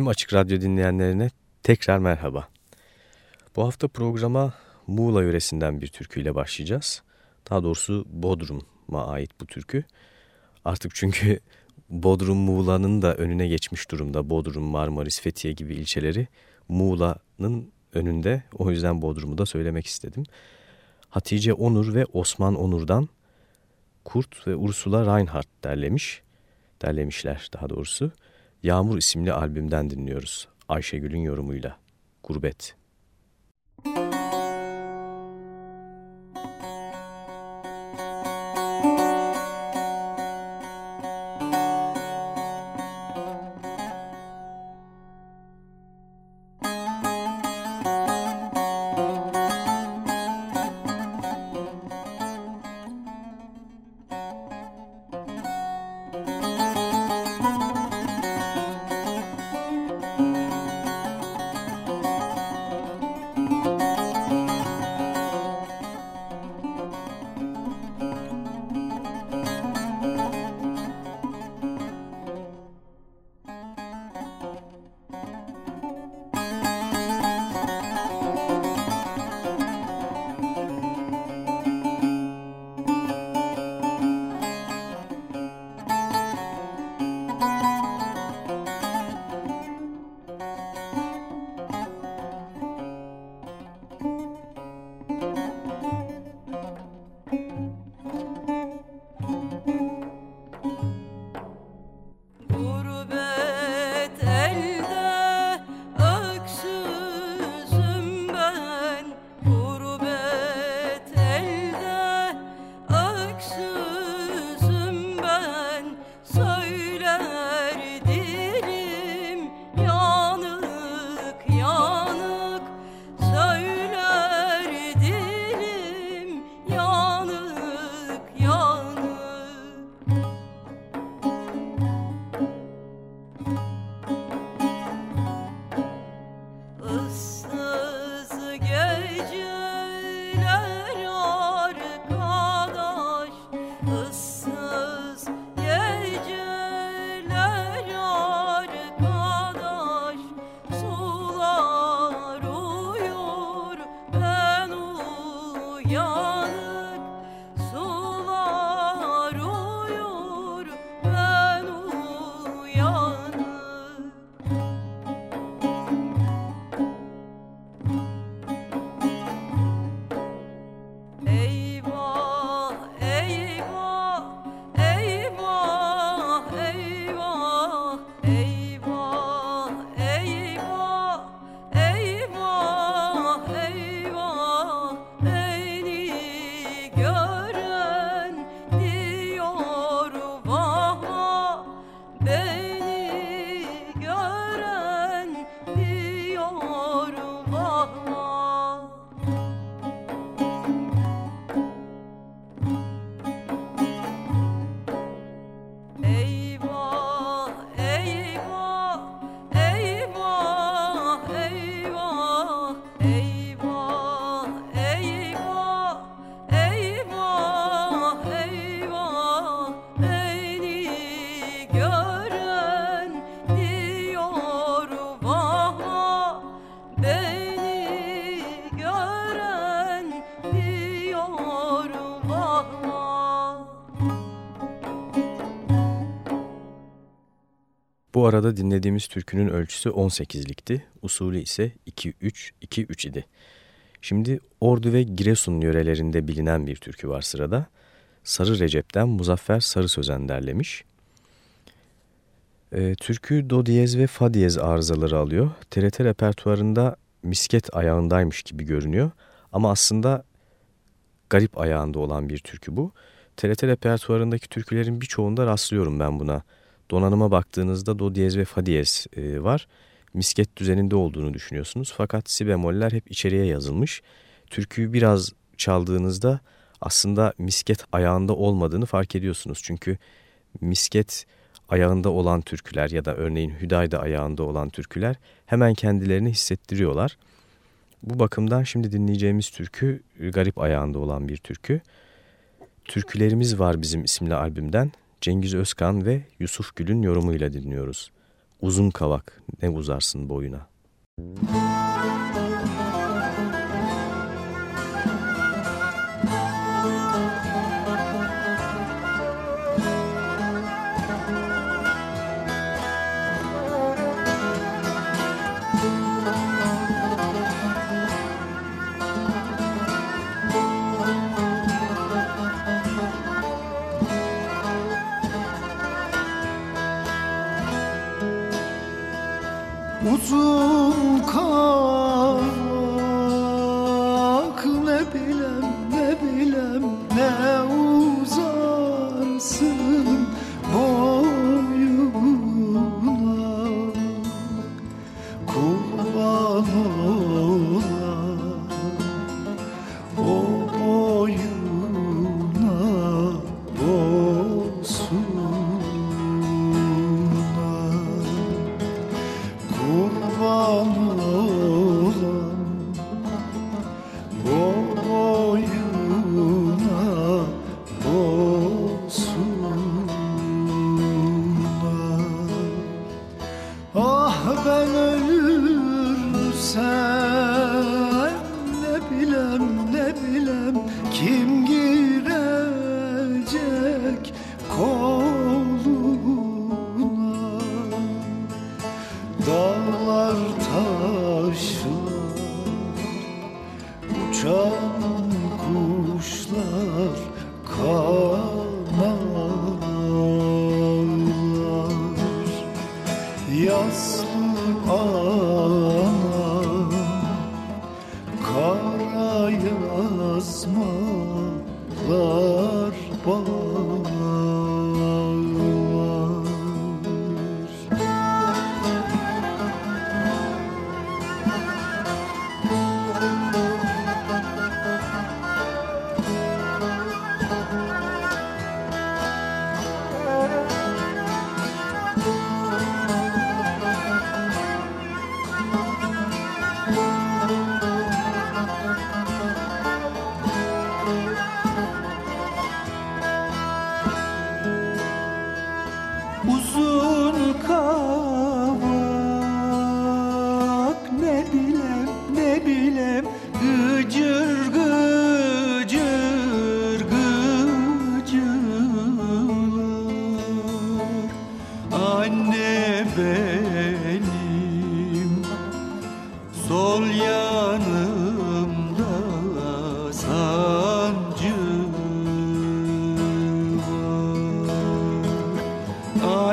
Tüm Açık Radyo dinleyenlerine tekrar merhaba. Bu hafta programa Muğla yöresinden bir türküyle başlayacağız. Daha doğrusu Bodrum'a ait bu türkü. Artık çünkü Bodrum Muğla'nın da önüne geçmiş durumda. Bodrum, Marmaris, Fethiye gibi ilçeleri Muğla'nın önünde. O yüzden Bodrum'u da söylemek istedim. Hatice Onur ve Osman Onur'dan Kurt ve Ursula Reinhardt derlemiş. Derlemişler daha doğrusu. Yağmur isimli albümden dinliyoruz. Ayşegül'ün yorumuyla. Gurbet. Arada dinlediğimiz türkünün ölçüsü 18'likti. Usulü ise 2-3-2-3 idi. Şimdi Ordu ve Giresun yörelerinde bilinen bir türkü var sırada. Sarı Recep'ten Muzaffer Sarı Sözen derlemiş. E, türkü do diyez ve fa diyez arızaları alıyor. TRT repertuarında misket ayağındaymış gibi görünüyor. Ama aslında garip ayağında olan bir türkü bu. TRT repertuarındaki türkülerin birçoğunda rastlıyorum ben buna donanıma baktığınızda do diyez ve fa diyez e, var. Misket düzeninde olduğunu düşünüyorsunuz. Fakat si bemoller hep içeriye yazılmış. Türküyü biraz çaldığınızda aslında misket ayağında olmadığını fark ediyorsunuz. Çünkü misket ayağında olan türküler ya da örneğin Hüdayda ayağında olan türküler hemen kendilerini hissettiriyorlar. Bu bakımdan şimdi dinleyeceğimiz türkü garip ayağında olan bir türkü. Türkülerimiz var bizim isimli albümden. Cengiz Özkan ve Yusuf Gül'ün yorumuyla dinliyoruz. Uzun kavak ne uzarsın boyuna. Müzik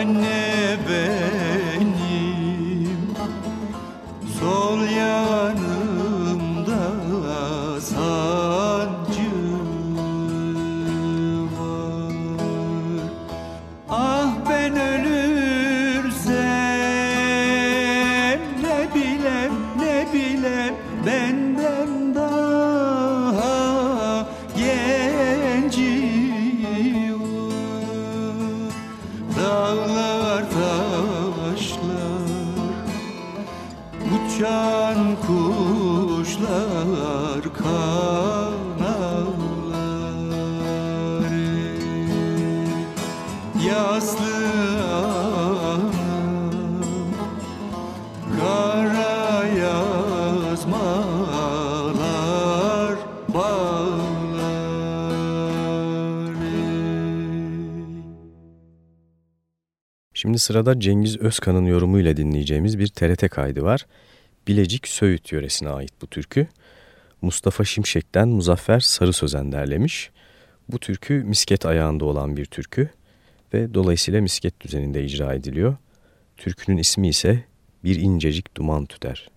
Yeah. Şimdi sırada Cengiz Özkan'ın yorumuyla dinleyeceğimiz bir TRT kaydı var. Bilecik Söğüt yöresine ait bu türkü. Mustafa Şimşek'ten Muzaffer Sarı Sözen derlemiş. Bu türkü misket ayağında olan bir türkü ve dolayısıyla misket düzeninde icra ediliyor. Türkünün ismi ise Bir incecik Duman Tüter.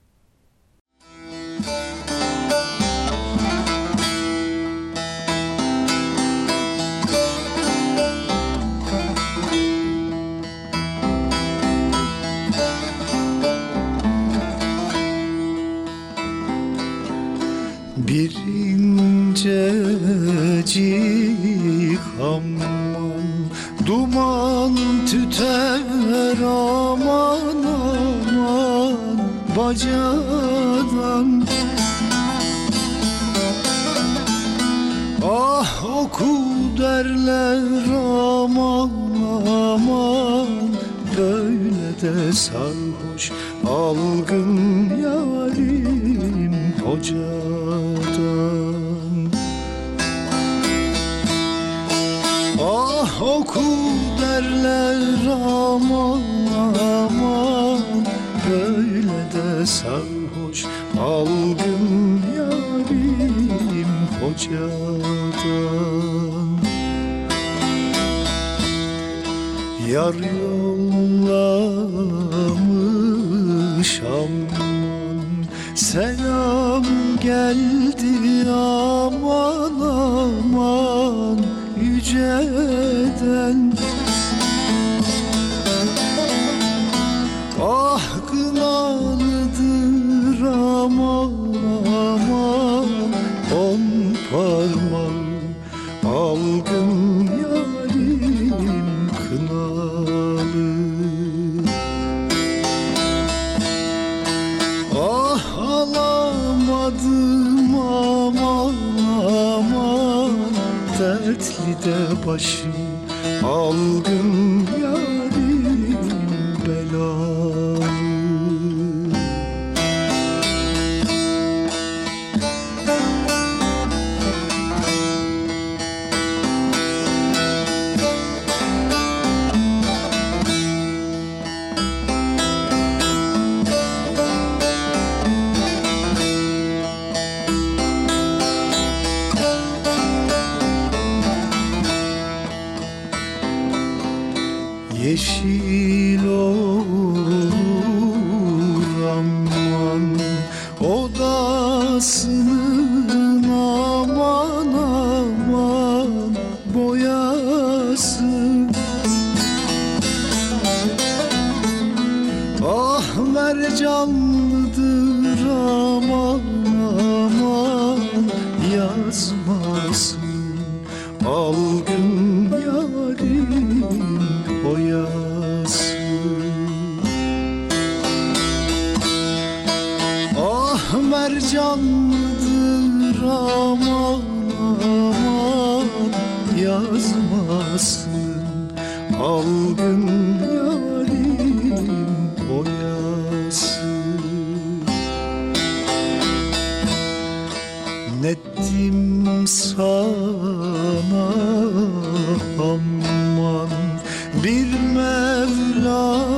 Dertli de başım. Algın yarim Nettim sana. Aman Bir Mevla'dan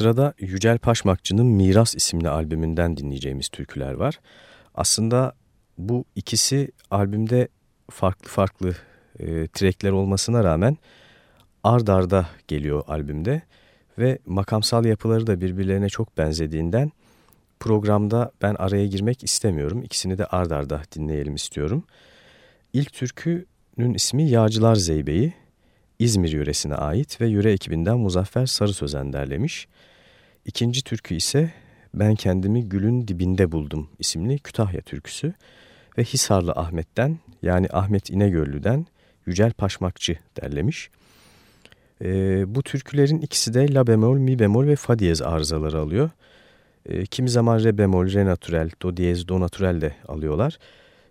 Sırada Yücel Paşmakçı'nın Miras isimli albümünden dinleyeceğimiz türküler var. Aslında bu ikisi albümde farklı farklı e, trackler olmasına rağmen ard arda geliyor albümde ve makamsal yapıları da birbirlerine çok benzediğinden programda ben araya girmek istemiyorum. İkisini de ard arda dinleyelim istiyorum. İlk türkünün ismi Yağcılar Zeybe'yi. İzmir yöresine ait ve yöre ekibinden Muzaffer Sarı Sözen derlemiş. İkinci türkü ise Ben Kendimi Gülün Dibinde Buldum isimli Kütahya türküsü ve Hisarlı Ahmet'ten yani Ahmet İnegöllü'den Yücel Paşmakçı derlemiş. Ee, bu türkülerin ikisi de la bemol, mi bemol ve fa diyez arızaları alıyor. Ee, kimi zaman re bemol, re natürel, do diyez, do natürel de alıyorlar.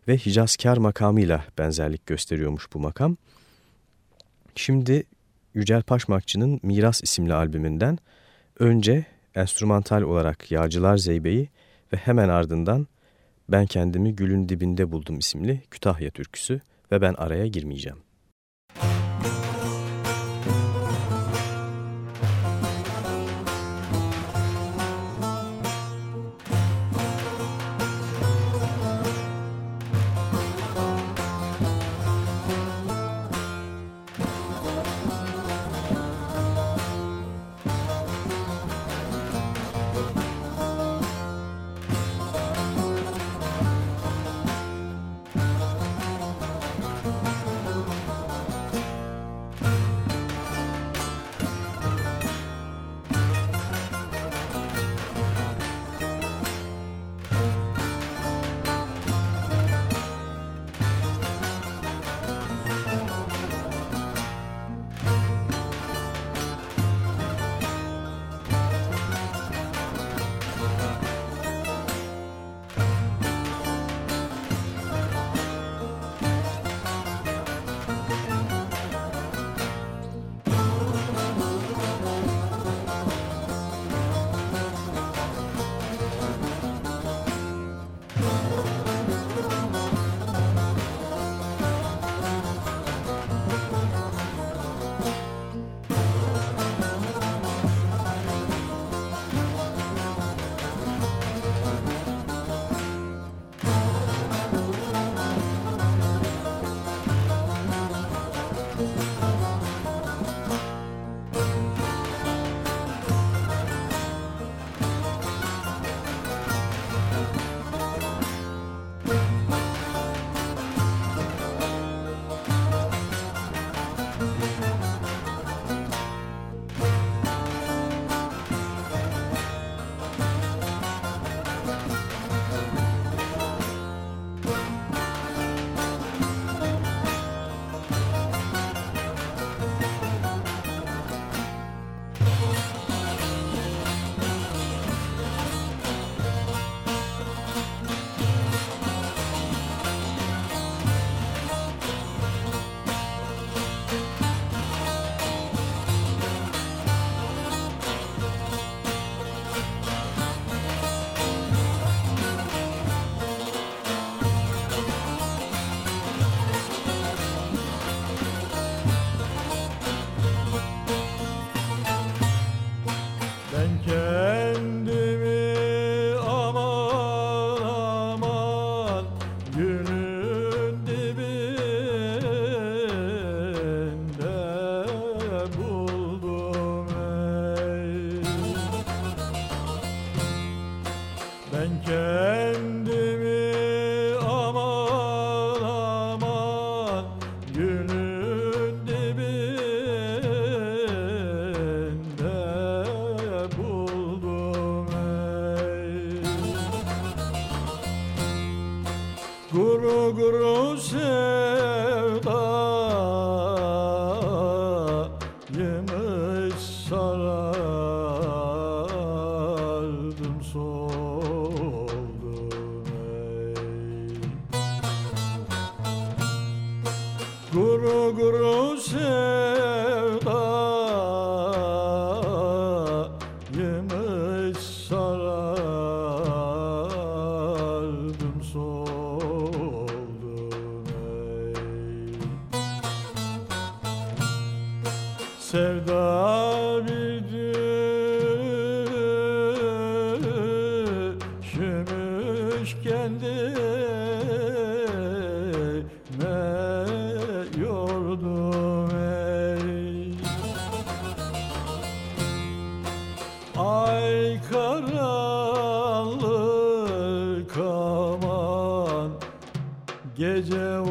Ve Hicazkar makamıyla benzerlik gösteriyormuş bu makam. Şimdi Yücel Paşmakçı'nın Miras isimli albümünden önce enstrümantal olarak Yağcılar Zeybe'yi ve hemen ardından Ben Kendimi Gülün Dibinde Buldum isimli Kütahya türküsü ve ben araya girmeyeceğim.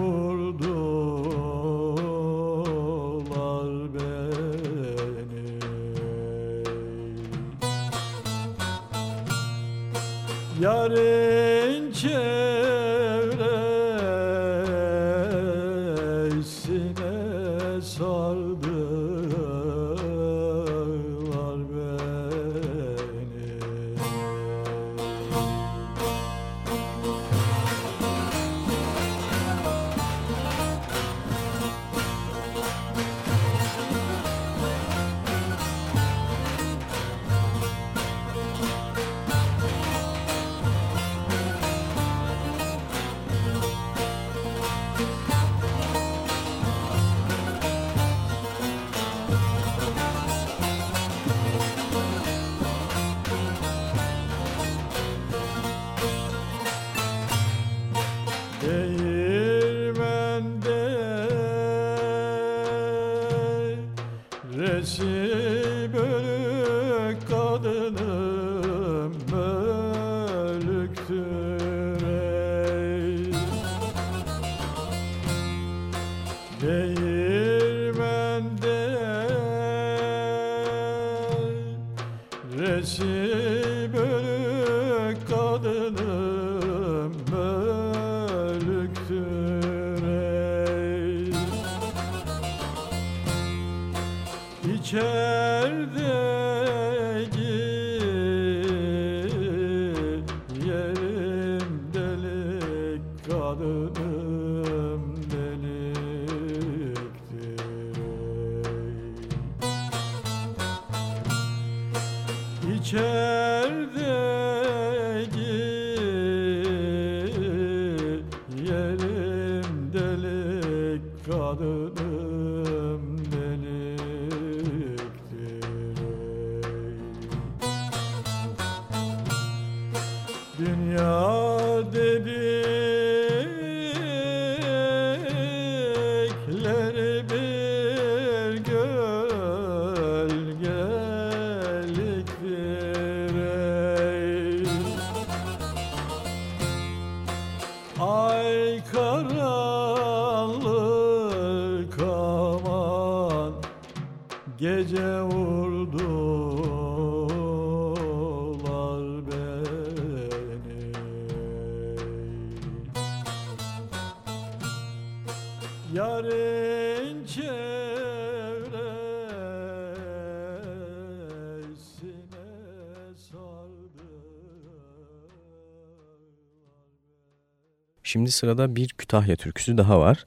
Yarın İçerideki sırada bir Kütahya türküsü daha var.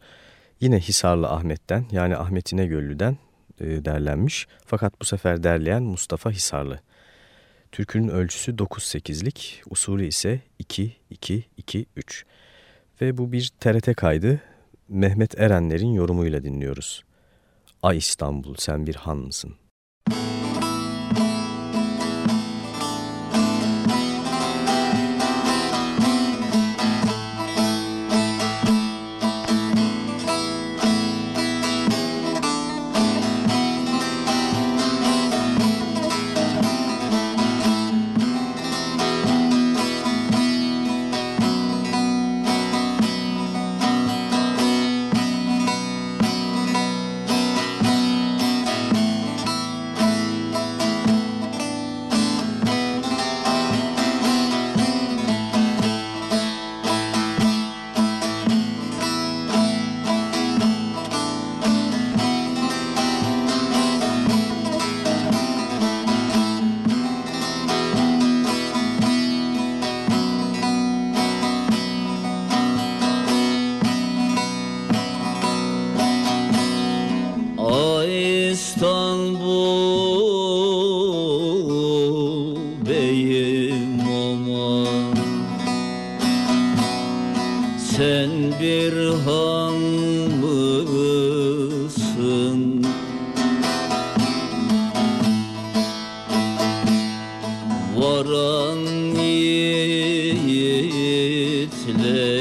Yine Hisarlı Ahmet'ten yani Ahmet İnegöllü'den e, derlenmiş. Fakat bu sefer derleyen Mustafa Hisarlı. Türkünün ölçüsü 9-8'lik, usulü ise 2-2-2-3. Ve bu bir TRT kaydı. Mehmet Erenler'in yorumuyla dinliyoruz. Ay İstanbul sen bir han mısın?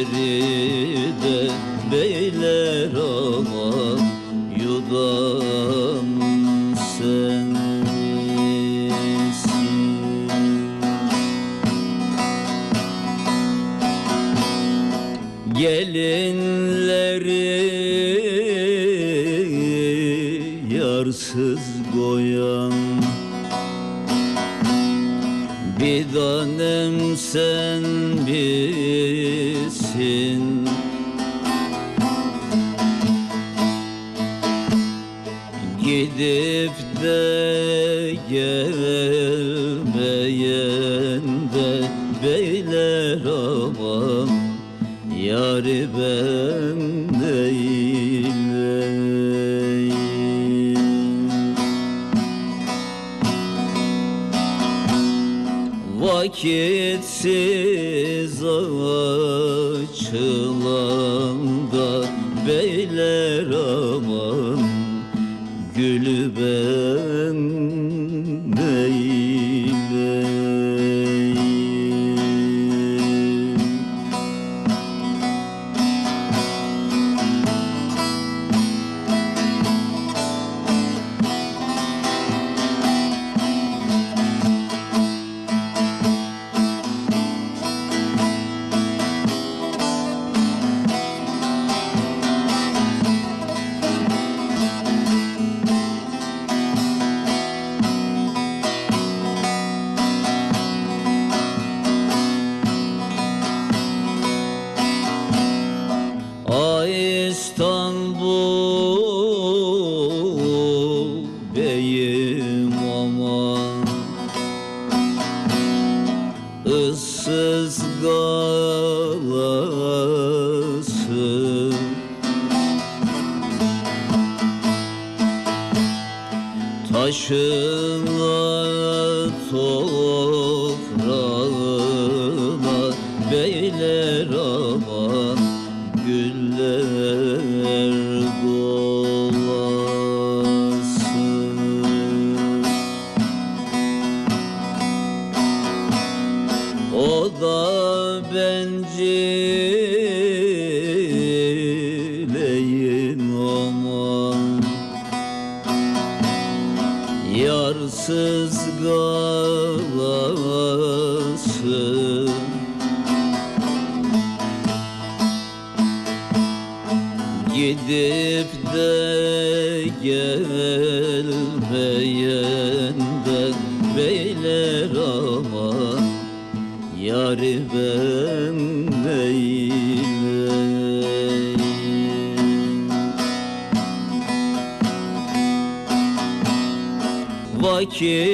Yiğitleri de beyler aman yudan sensin. Gelinleri Vakitsiz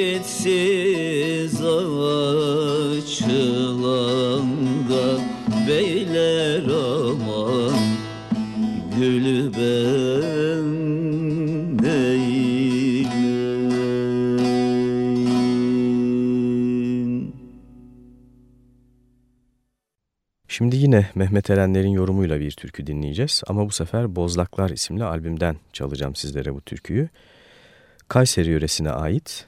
Vakitsiz açılan da beyler aman Gülü ben Şimdi yine Mehmet Erenler'in yorumuyla bir türkü dinleyeceğiz ama bu sefer Bozlaklar isimli albümden çalacağım sizlere bu türküyü. Kayseri yöresine ait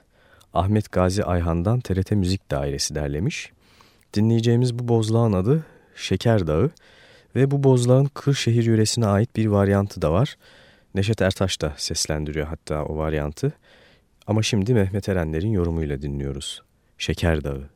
Ahmet Gazi Ayhan'dan TRT Müzik Dairesi derlemiş. Dinleyeceğimiz bu bozlağın adı Şeker Dağı ve bu bozlağın Kırşehir yöresine ait bir varyantı da var. Neşet Ertaş da seslendiriyor hatta o varyantı. Ama şimdi Mehmet Erenler'in yorumuyla dinliyoruz. Şeker Dağı.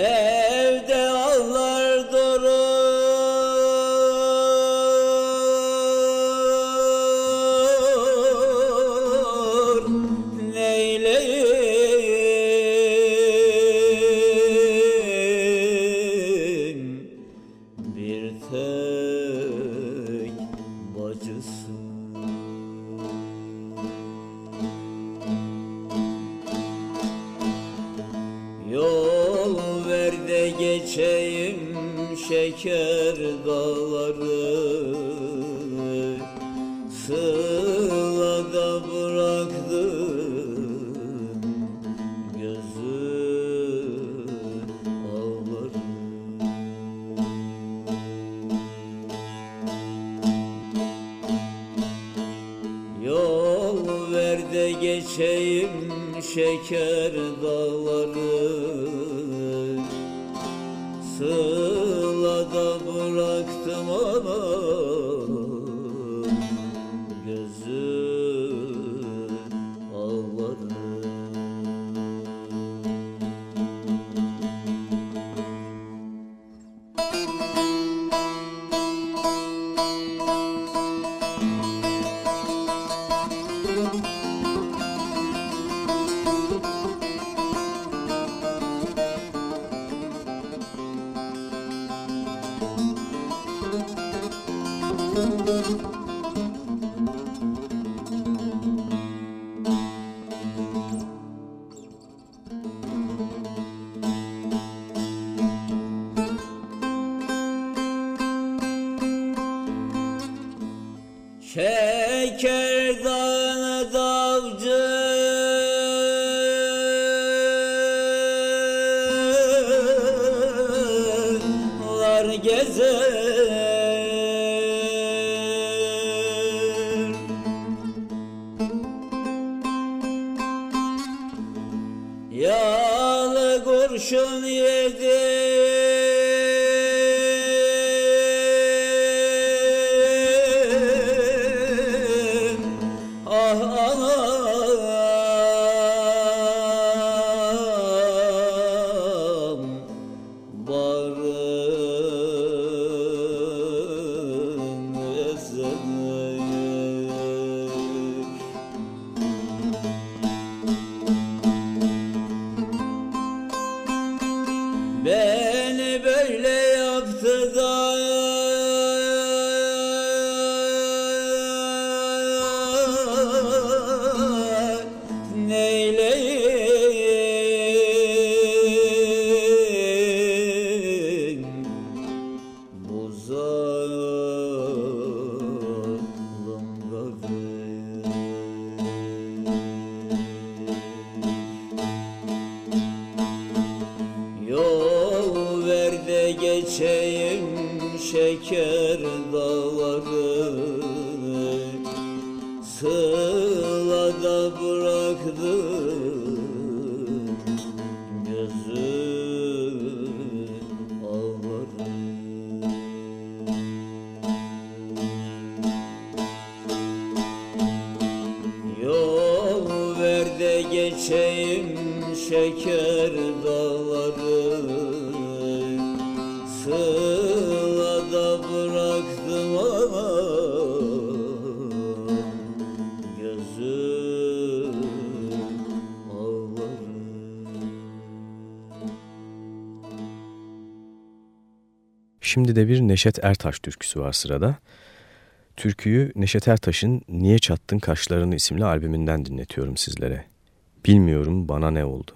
É, Şeker Şimdi de bir Neşet Ertaş türküsü var sırada. Türküyü Neşet Ertaş'ın Niye Çattın Kaşlarını isimli albümünden dinletiyorum sizlere. Bilmiyorum bana ne oldu.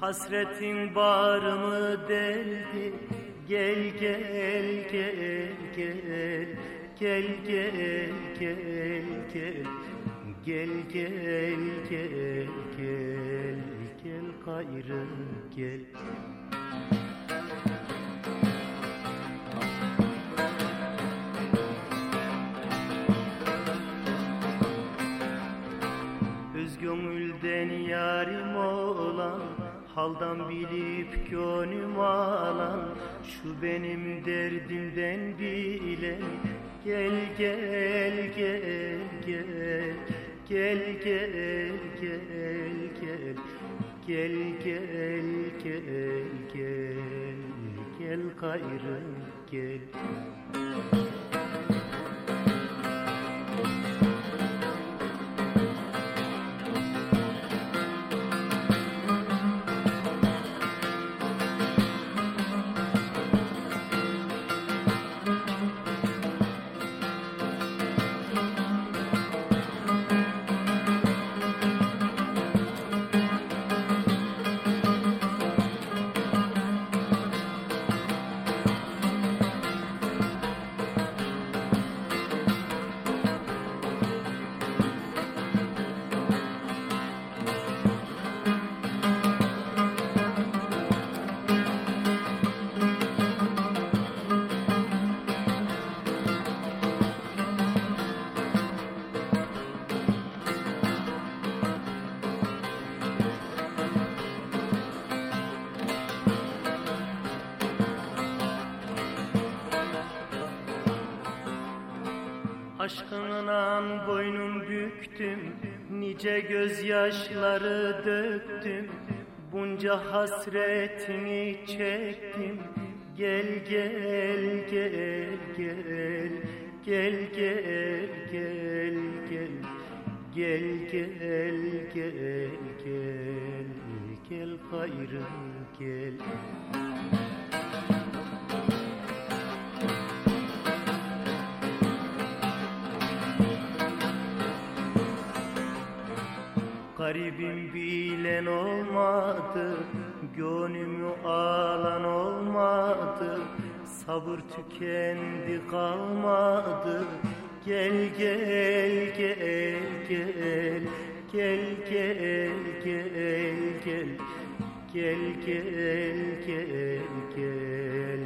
Hasretin bağrımı deldi Gel gel gel gel Gel gel gel gel Gel gel gel gel Gel gayrı gel Öz gönülden yarim olan Haldan bilip gönlüm alan Şu benim derdimden bilen Gel gel gel gel Gel gel gel gel Gel gel gel gel Gel gayrı gel Aşkından boynum büktüm Nice gözyaşları döktüm Bunca hasretini çektim Gel gel gel gel Gel gel gel gel Gel gel gel gel Gel gayrı gel Garibim bilen olmadı Gönlümü alan olmadı Sabır tükendi kalmadı Gel gel gel gel Gel gel gel gel Gel gel gel gel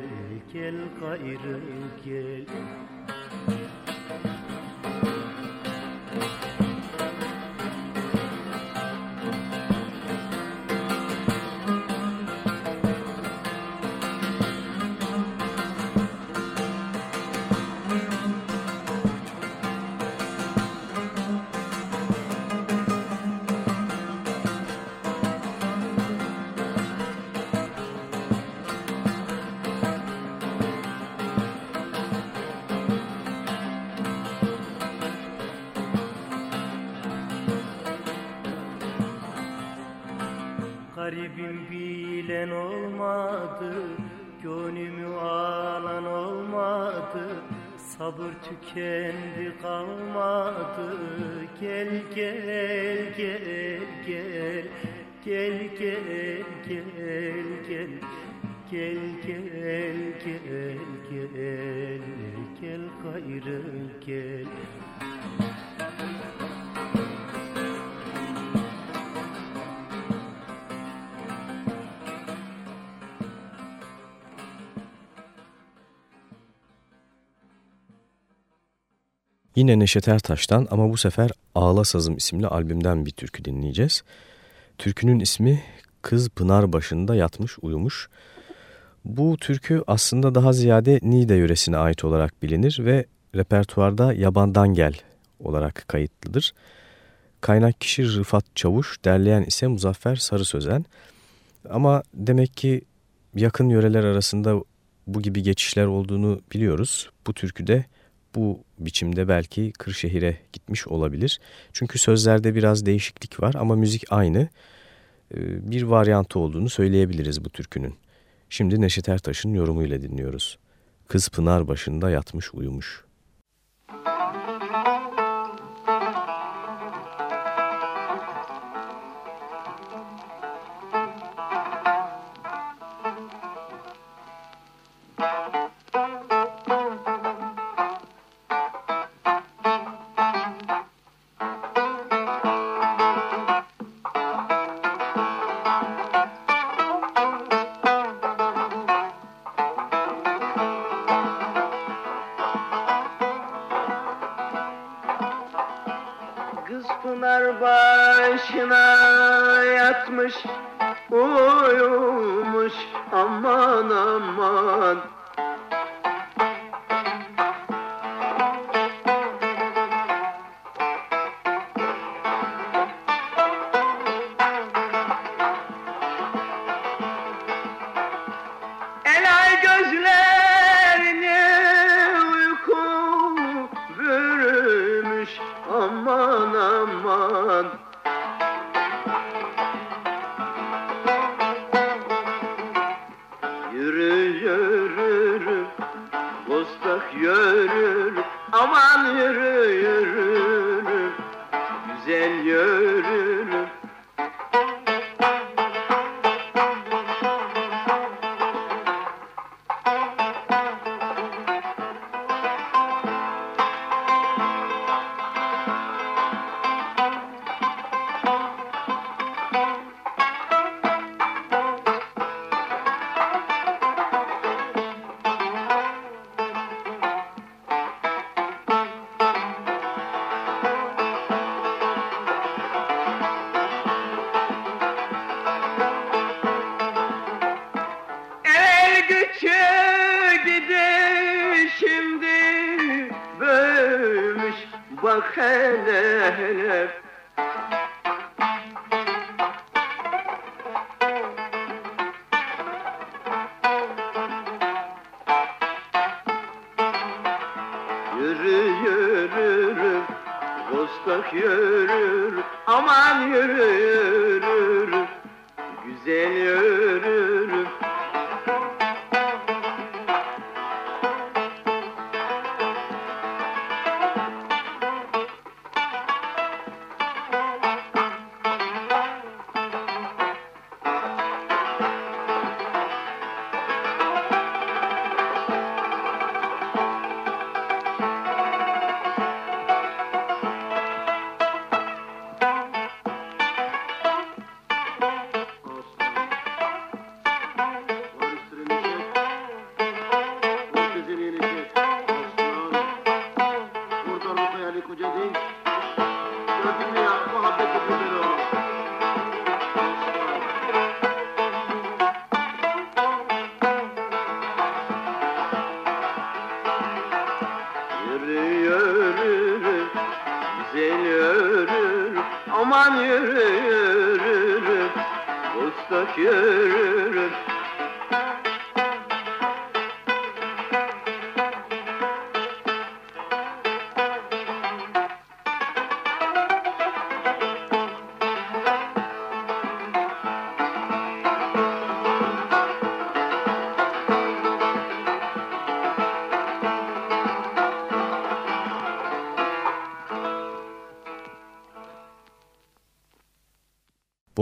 Gel gayrı gel Garibim Sabır tükendi kalmadı. Gel gel gel gel. Gel gel gel gel. Gel gel gel gel Gel. Gayrı gel Yine Neşet Ertaş'tan ama bu sefer Ağla Sazım isimli albümden bir türkü dinleyeceğiz. Türkünün ismi Kız Pınar başında yatmış uyumuş. Bu türkü aslında daha ziyade Niğde yöresine ait olarak bilinir ve repertuarda Yabandan Gel olarak kayıtlıdır. Kaynak kişi Rıfat Çavuş, derleyen ise Muzaffer Sarı Sözen. Ama demek ki yakın yöreler arasında bu gibi geçişler olduğunu biliyoruz. Bu türküde bu biçimde belki Kırşehir'e gitmiş olabilir. Çünkü sözlerde biraz değişiklik var ama müzik aynı. Ee, bir varyantı olduğunu söyleyebiliriz bu türkünün. Şimdi Neşet Ertaş'ın yorumuyla dinliyoruz. Kız Pınar başında yatmış uyumuş.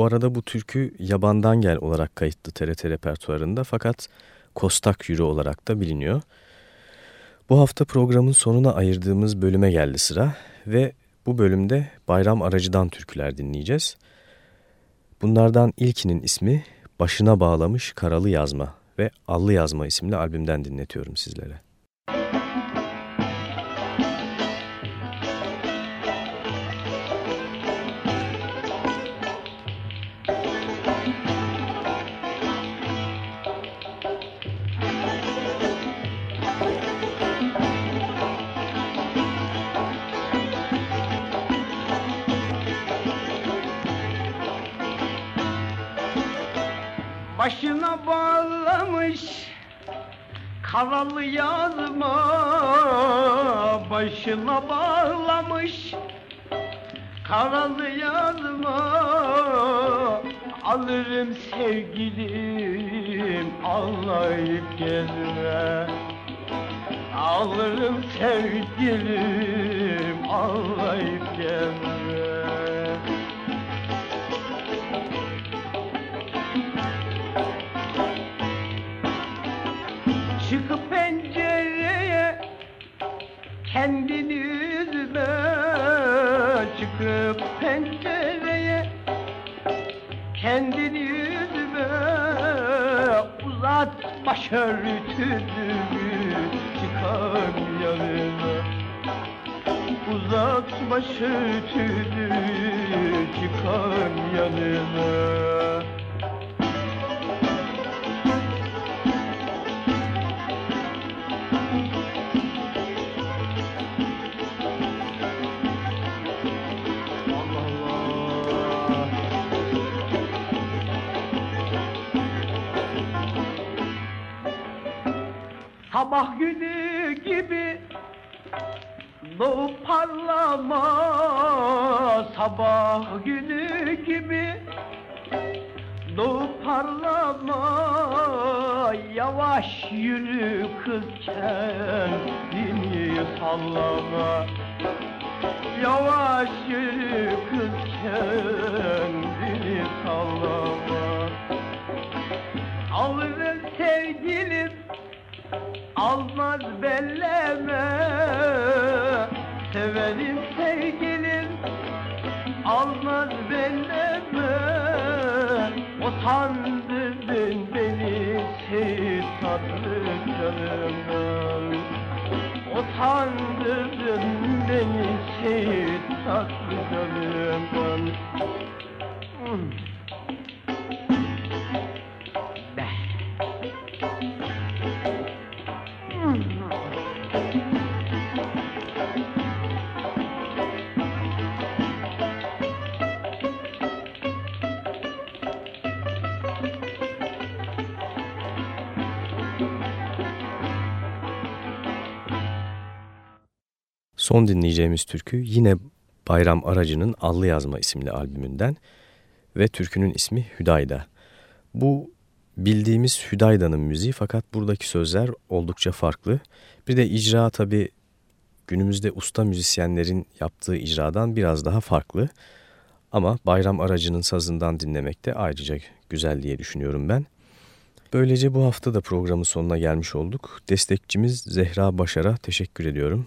Bu arada bu türkü Yabandan Gel olarak kayıtlı TRT repertuarında fakat Kostak Yürü olarak da biliniyor. Bu hafta programın sonuna ayırdığımız bölüme geldi sıra ve bu bölümde Bayram Aracı'dan türküler dinleyeceğiz. Bunlardan ilkinin ismi Başına Bağlamış Karalı Yazma ve Allı Yazma isimli albümden dinletiyorum sizlere. Başına bağlamış karalı yazma Alırım sevgilim ağlayıp gelme. Alırım sevgilim ağlayıp Başörtünü çıkar yanına. Uzat başörtünü çıkar yanına Sabah günü gibi doğup parlama Yavaş yürü kız kendini sallama Son dinleyeceğimiz türkü yine Bayram Aracı'nın Allı Yazma isimli albümünden ve türkünün ismi Hüdayda. Bu bildiğimiz Hüdayda'nın müziği fakat buradaki sözler oldukça farklı. Bir de icra tabi günümüzde usta müzisyenlerin yaptığı icradan biraz daha farklı. Ama Bayram Aracı'nın sazından dinlemek de ayrıca güzel diye düşünüyorum ben. Böylece bu hafta da programın sonuna gelmiş olduk. Destekçimiz Zehra Başar'a teşekkür ediyorum.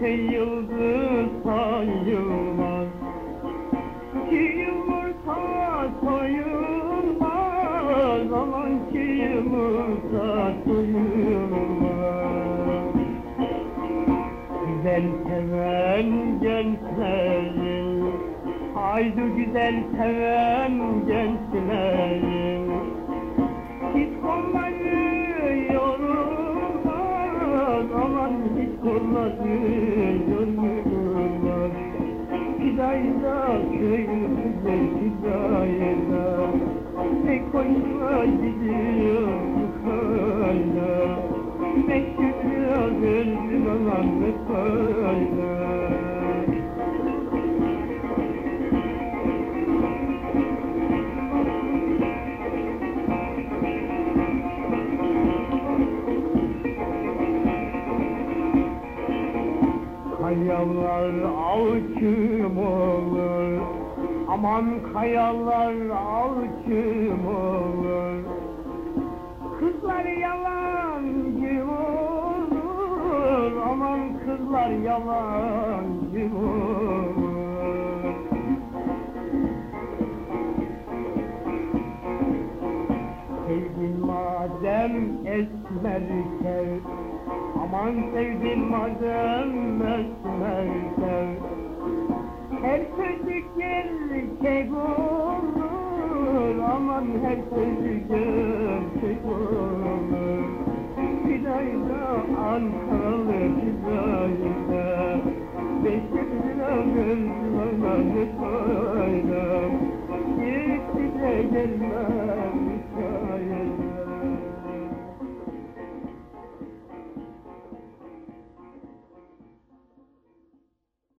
Gökte yıldız sayılmaz Ki yumurta soyulmaz Aman ki yumurta soyulmaz Güzel seven gençlerin Haydi güzel seven kollar görmüyorlar. Hidayda köyümüzde hidayda Ne koyma gidiyor yukarıda. Ne kötü haber bir alan fayda Kayalar alçım olur. Aman kayalar alçım olur. Kızlar yalancı olur. Aman kızlar yalancı olur. Sevdin madem esmer sev Aman sevdin madem esmer sev Her çocuk gerçek olur Aman her çocuk gerçek olur. Fidayda Ankaralı fidayda Beş lira gözlerine fayda Gitti de gelmez